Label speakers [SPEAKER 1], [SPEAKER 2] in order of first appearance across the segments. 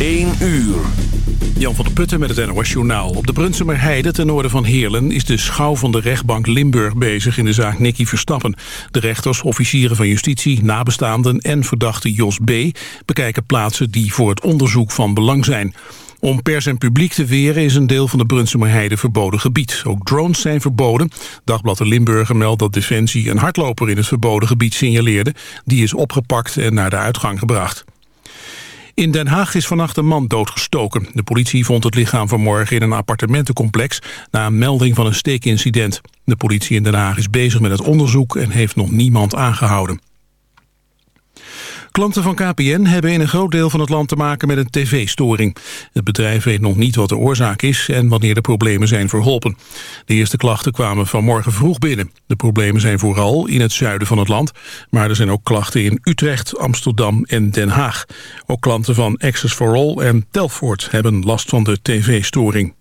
[SPEAKER 1] 1 uur. Jan van der Putten met het NOS Journaal. Op de Brunsumer Heide ten noorden van Heerlen... is de schouw van de rechtbank Limburg bezig in de zaak Nicky Verstappen. De rechters, officieren van justitie, nabestaanden en verdachte Jos B... bekijken plaatsen die voor het onderzoek van belang zijn. Om pers en publiek te weren is een deel van de Brunsumer Heide verboden gebied. Ook drones zijn verboden. Dagblad de Limburger meldt dat Defensie een hardloper in het verboden gebied signaleerde. Die is opgepakt en naar de uitgang gebracht. In Den Haag is vannacht een man doodgestoken. De politie vond het lichaam vanmorgen in een appartementencomplex... na een melding van een steekincident. De politie in Den Haag is bezig met het onderzoek... en heeft nog niemand aangehouden. Klanten van KPN hebben in een groot deel van het land te maken met een tv-storing. Het bedrijf weet nog niet wat de oorzaak is en wanneer de problemen zijn verholpen. De eerste klachten kwamen vanmorgen vroeg binnen. De problemen zijn vooral in het zuiden van het land, maar er zijn ook klachten in Utrecht, Amsterdam en Den Haag. Ook klanten van Access for All en Telfort hebben last van de tv-storing.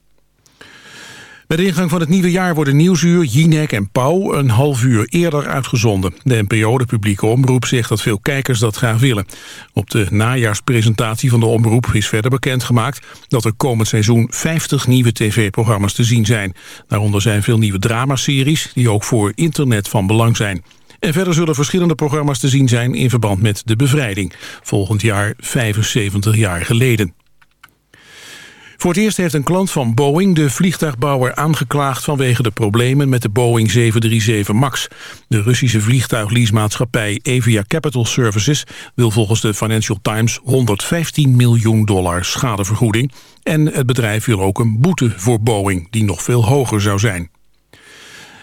[SPEAKER 1] Bij de ingang van het nieuwe jaar worden Nieuwsuur, Jinek en Pauw een half uur eerder uitgezonden. De NPO, de publieke omroep, zegt dat veel kijkers dat graag willen. Op de najaarspresentatie van de omroep is verder bekendgemaakt dat er komend seizoen 50 nieuwe tv-programma's te zien zijn. Daaronder zijn veel nieuwe dramaseries die ook voor internet van belang zijn. En verder zullen verschillende programma's te zien zijn in verband met de bevrijding. Volgend jaar 75 jaar geleden. Voor het eerst heeft een klant van Boeing de vliegtuigbouwer aangeklaagd vanwege de problemen met de Boeing 737 MAX. De Russische vliegtuigleasemaatschappij Avia Capital Services wil volgens de Financial Times 115 miljoen dollar schadevergoeding. En het bedrijf wil ook een boete voor Boeing die nog veel hoger zou zijn.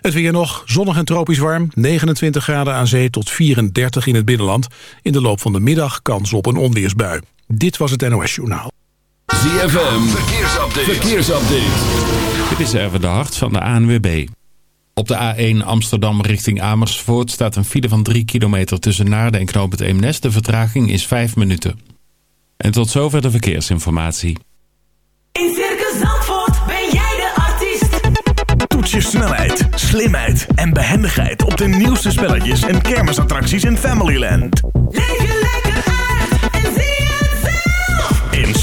[SPEAKER 1] Het weer nog, zonnig en tropisch warm, 29 graden aan zee tot 34 in het binnenland. In de loop van de middag kans op een onweersbui. Dit was het NOS Journaal.
[SPEAKER 2] ZFM, verkeersupdate. verkeersupdate.
[SPEAKER 3] Dit is even de hart van de ANWB. Op de A1 Amsterdam richting Amersfoort staat een file van 3 kilometer tussen Naarden en Knoop het Eemnes. De vertraging is 5 minuten. En tot zover de verkeersinformatie.
[SPEAKER 4] In Circus Zandvoort ben jij de artiest.
[SPEAKER 5] Toets je snelheid, slimheid en behendigheid op de nieuwste spelletjes en kermisattracties in Familyland.
[SPEAKER 4] Leef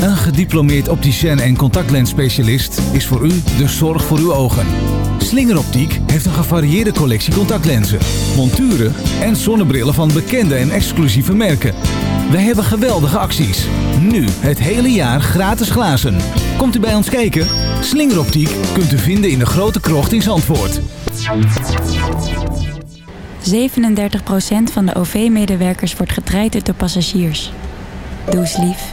[SPEAKER 6] Een gediplomeerd opticien en contactlensspecialist is voor u de zorg voor uw ogen. Slingeroptiek heeft een gevarieerde collectie contactlenzen, monturen en zonnebrillen van bekende en exclusieve merken. Wij hebben geweldige acties. Nu het hele jaar gratis glazen. Komt u bij ons kijken? Slingeroptiek kunt u vinden in de grote krocht in Zandvoort.
[SPEAKER 7] 37% van de OV-medewerkers wordt getraind door passagiers. Doe lief.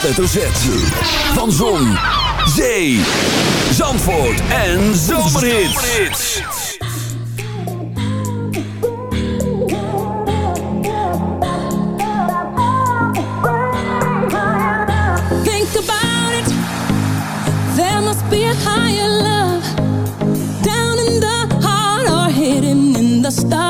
[SPEAKER 2] hoofdletter Z. Van Zon, Zee, Zandvoort en Zomerhits.
[SPEAKER 8] Think about it. There must be a higher love down in the heart or hidden in the stars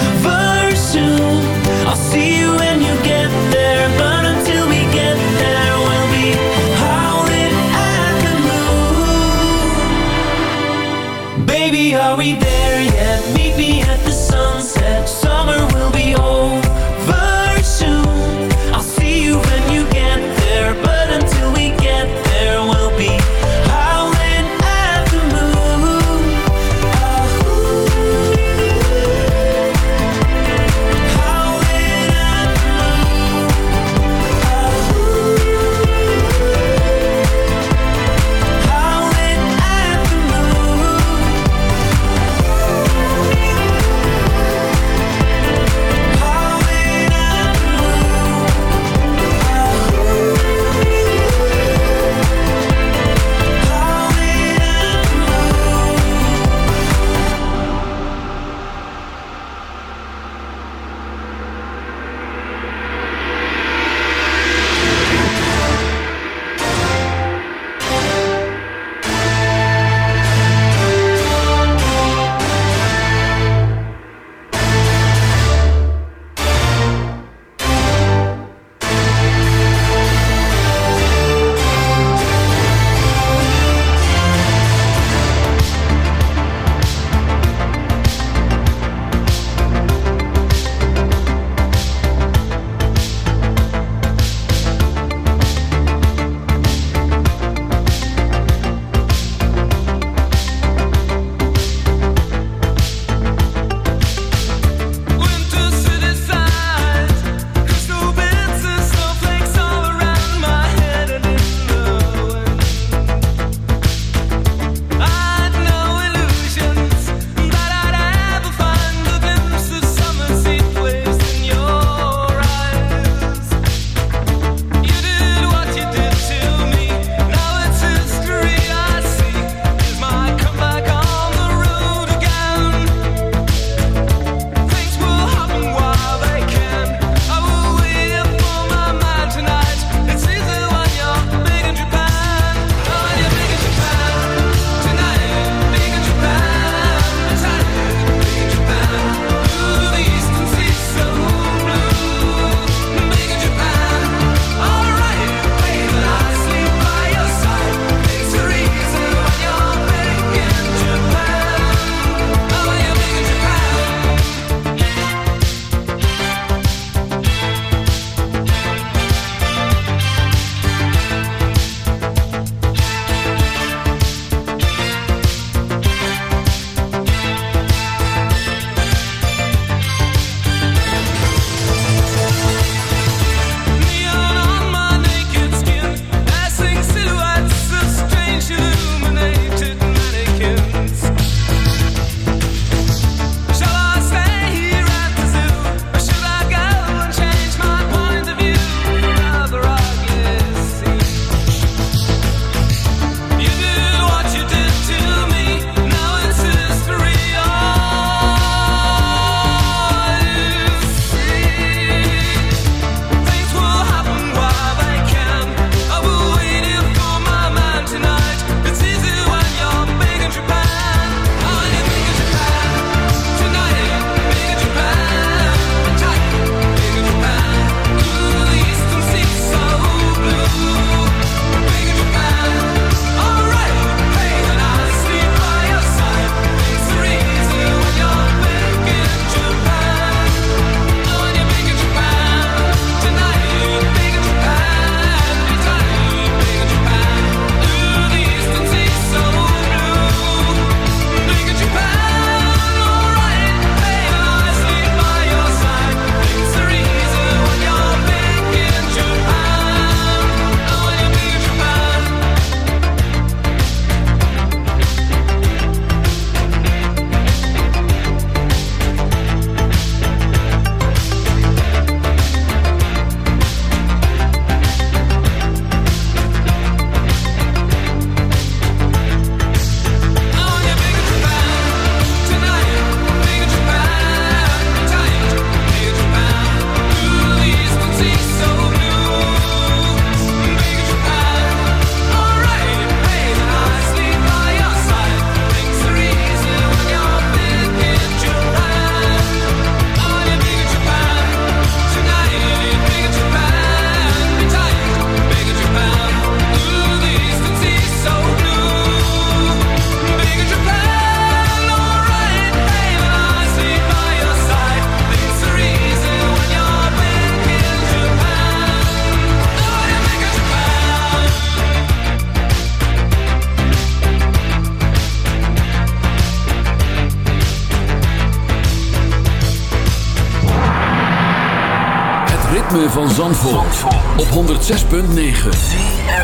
[SPEAKER 2] ritme van Zandvoort, op 106.9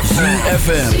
[SPEAKER 2] ZFM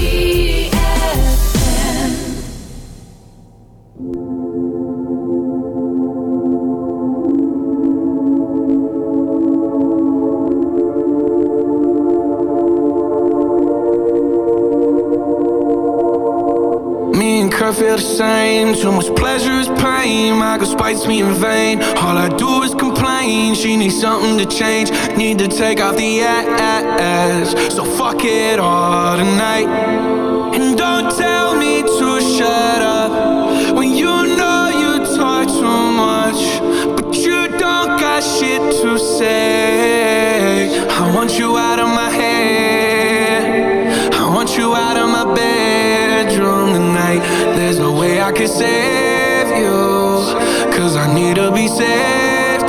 [SPEAKER 9] Me and Kurt feel the same. Too much pleasure is pain. My girl spites me in vain. All I do is complain. She needs something to change. Need to take off the ass. So fuck it all tonight. And don't tell me to shut up when you know you talk too much, but you don't got shit to say. I want you out of my head. I want you out of my bedroom tonight. There's no way I can save you. Cause I need to be saved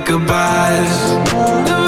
[SPEAKER 9] goodbyes.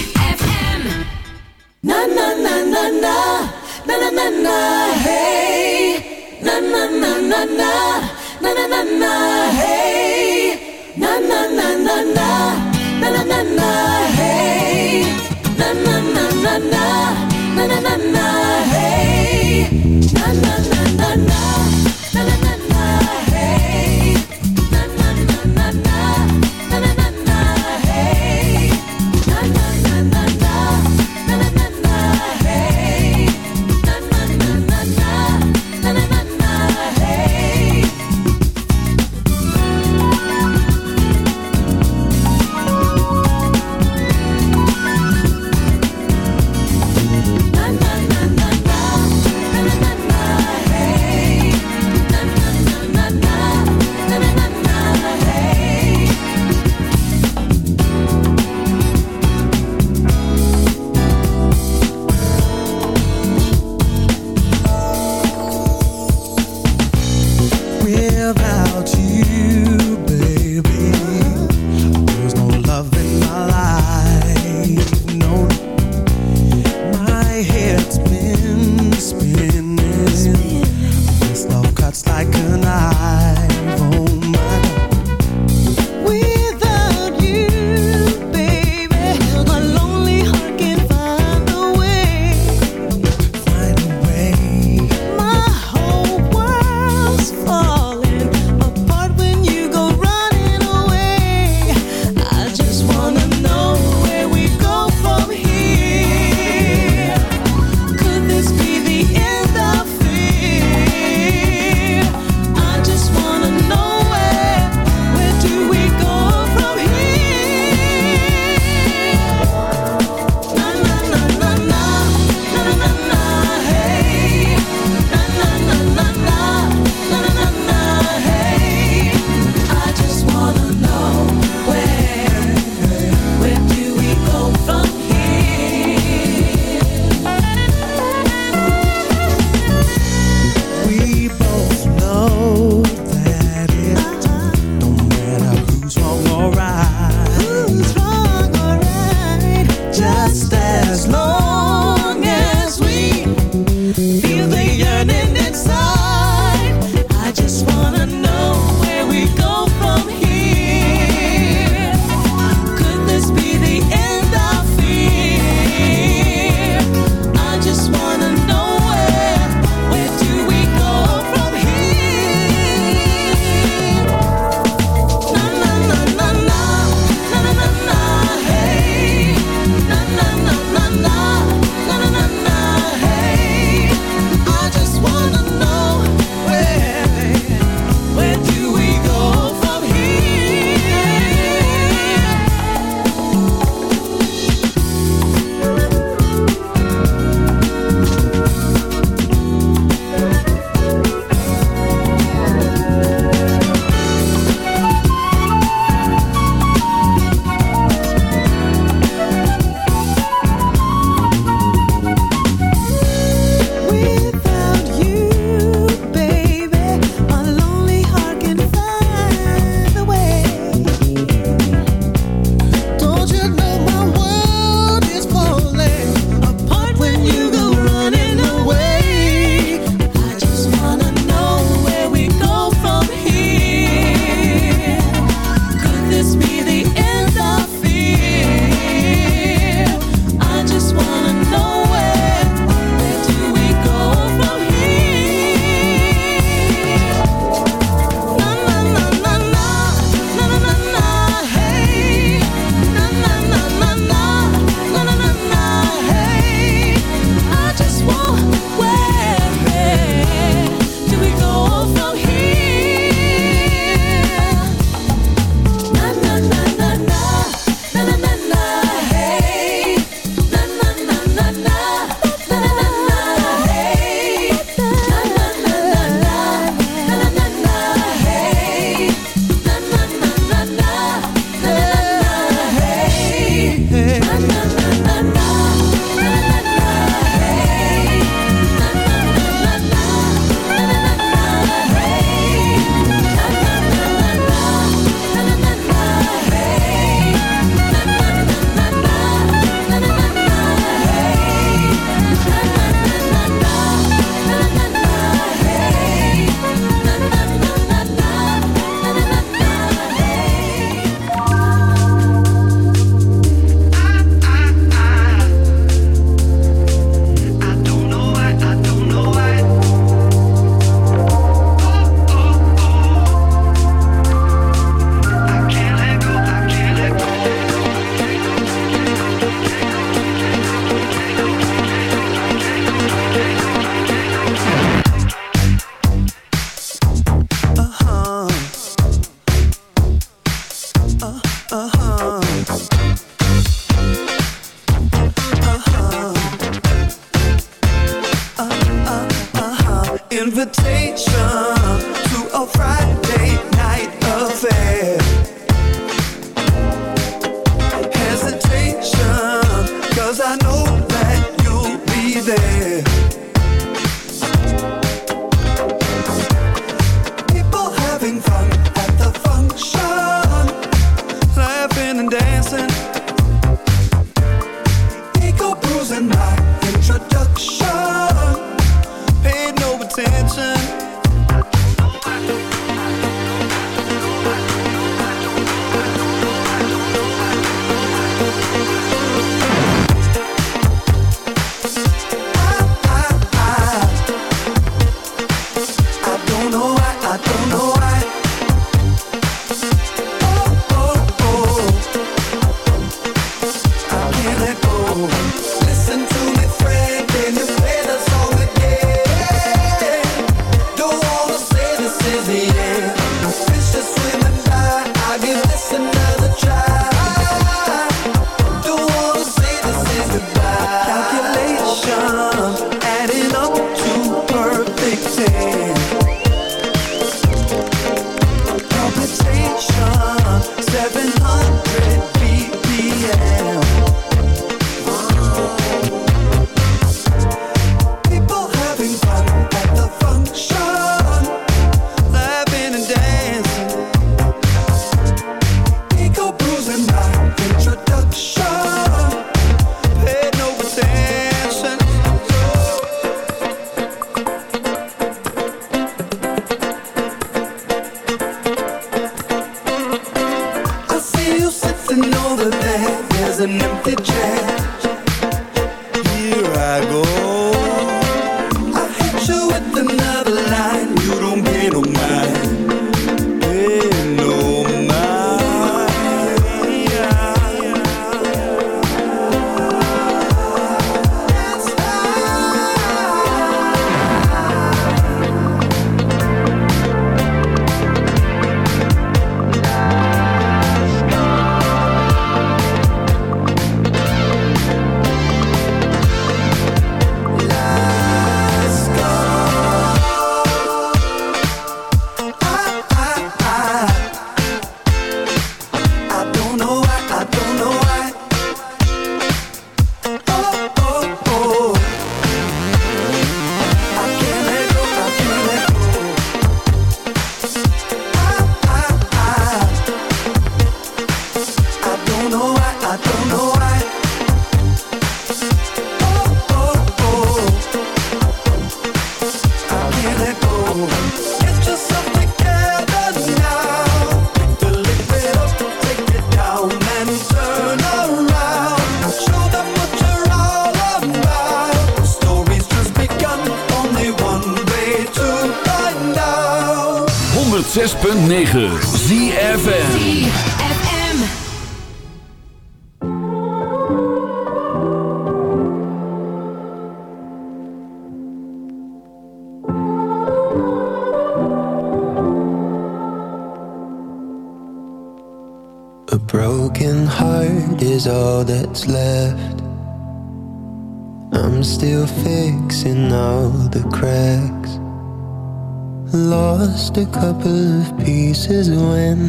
[SPEAKER 10] Is when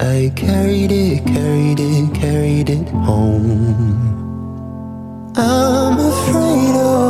[SPEAKER 10] I carried it, carried it, carried it home. I'm afraid of.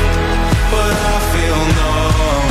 [SPEAKER 11] I feel numb.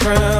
[SPEAKER 9] Underground.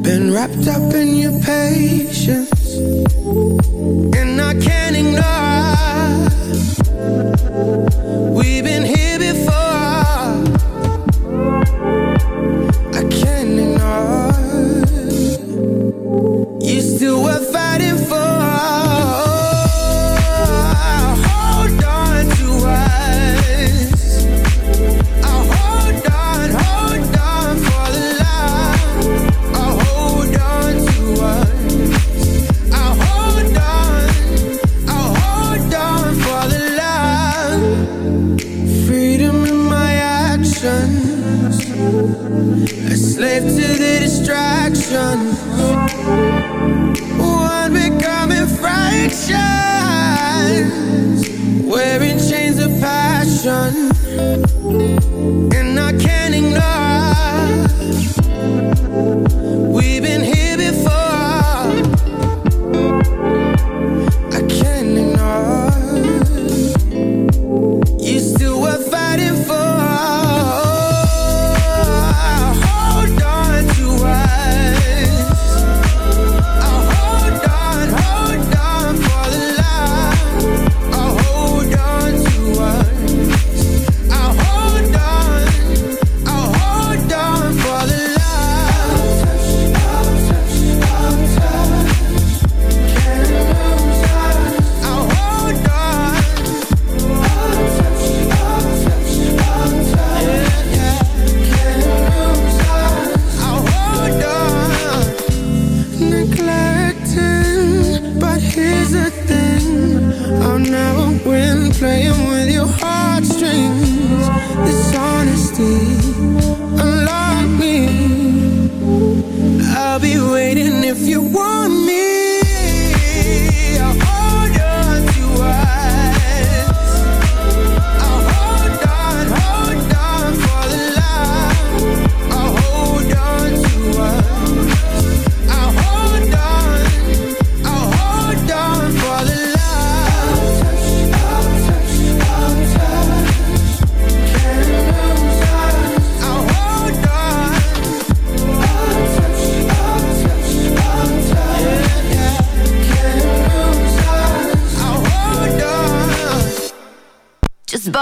[SPEAKER 9] Been wrapped up in your patience. And
[SPEAKER 12] playing with your heartstrings. This honesty, unlock me. I'll be waiting if you want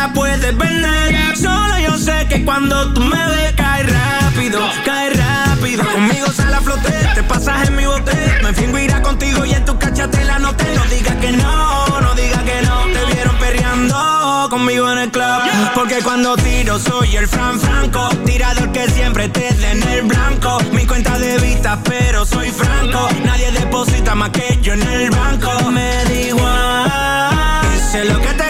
[SPEAKER 12] la puedes vender. Solo yo sé que cuando tú me ves, cae rápido, cae rápido. Conmigo sale a flote, te pasas en mi bote. Me fingo irá contigo y en tu cachate la noté. No digas que no, no digas que no. Te vieron perreando conmigo en el club. Porque cuando tiro soy el Fran Franco. Tirador que siempre te dé en el blanco. Mi cuenta de vista, pero soy franco. Nadie deposita más que yo en el banco. Me da igual. Dice lo que te